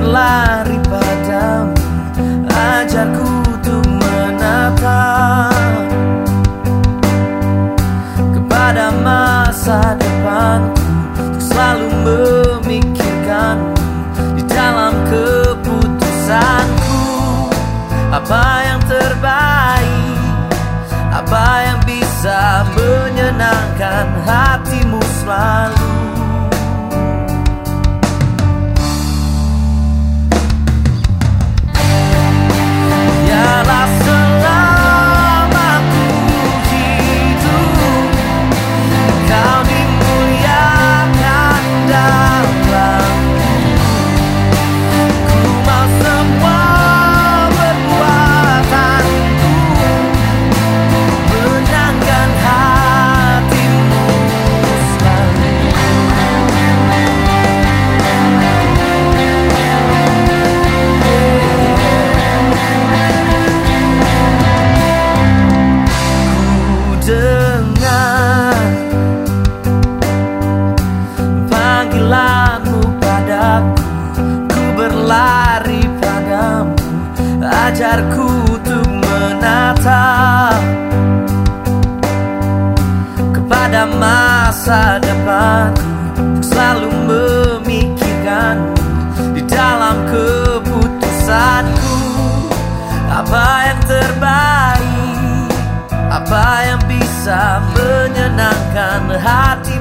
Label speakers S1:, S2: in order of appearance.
S1: berlari padamu Ajarku untuk menatap Kepada masa depanku Untuk selalu memikirkanmu Di dalam keputusanku. Apa yang terbaik Apa yang bisa menyenangkan hati? Lari padamu Ajarku untuk menatap Kepada masa depanku selalu memikirkanmu Di dalam keputusanku. Apa yang terbaik Apa yang bisa menyenangkan hati